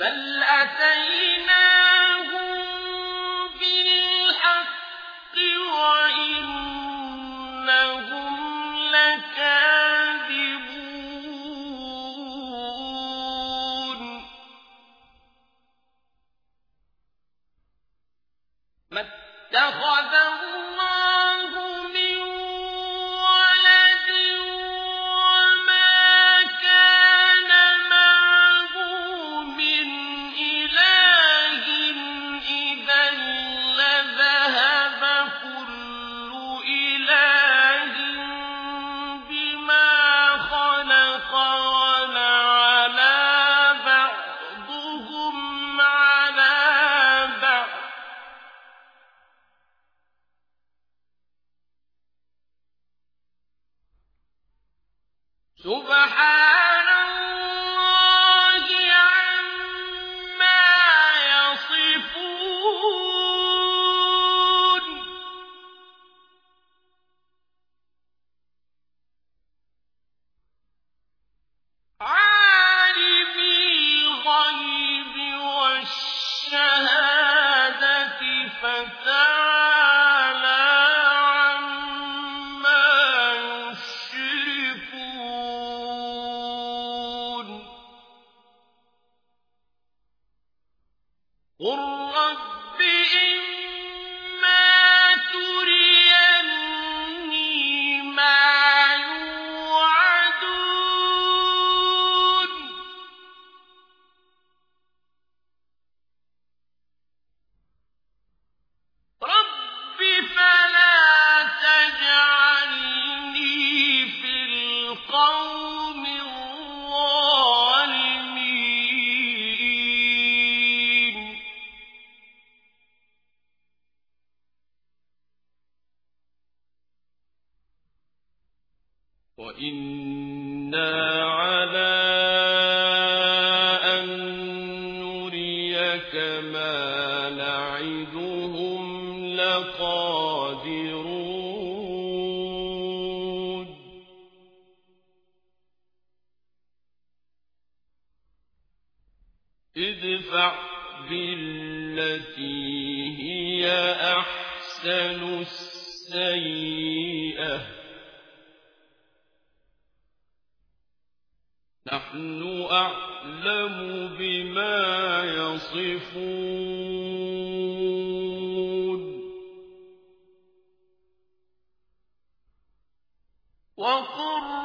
بل أتيناهم بالحق وإنهم رب إن وإنا على أن نريك ما نعدهم لقادرون ادفع بالتي هي أحسن السيئة نحن أعلم بما يصفون. وقل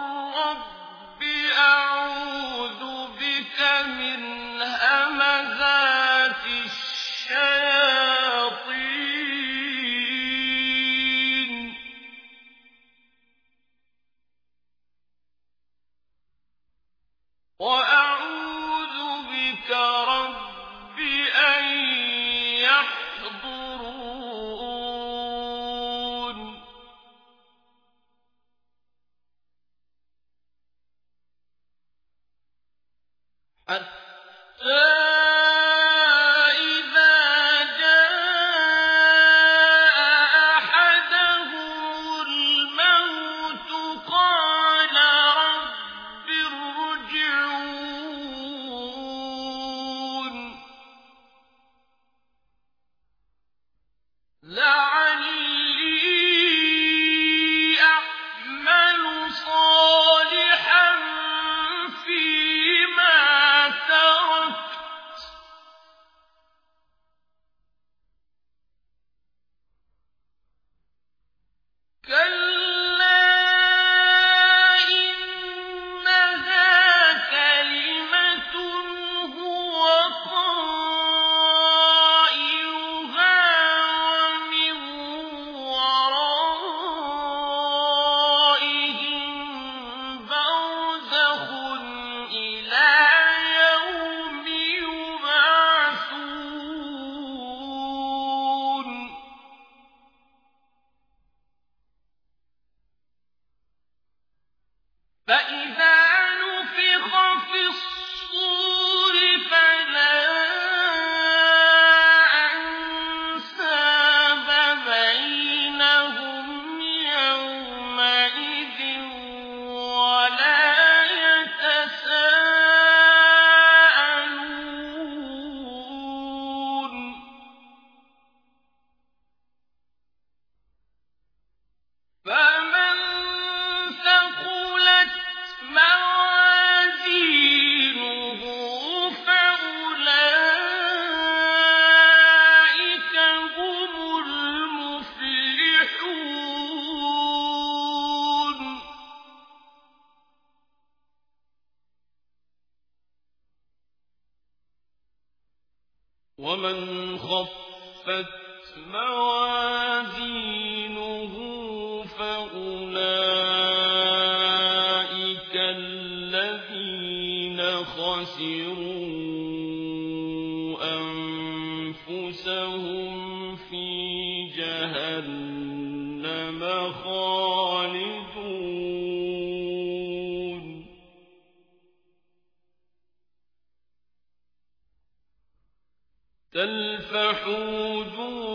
And ومن خفت موازينه فأولئك الذين خسروا أنفسهم في جهنم. تلفح وجوههم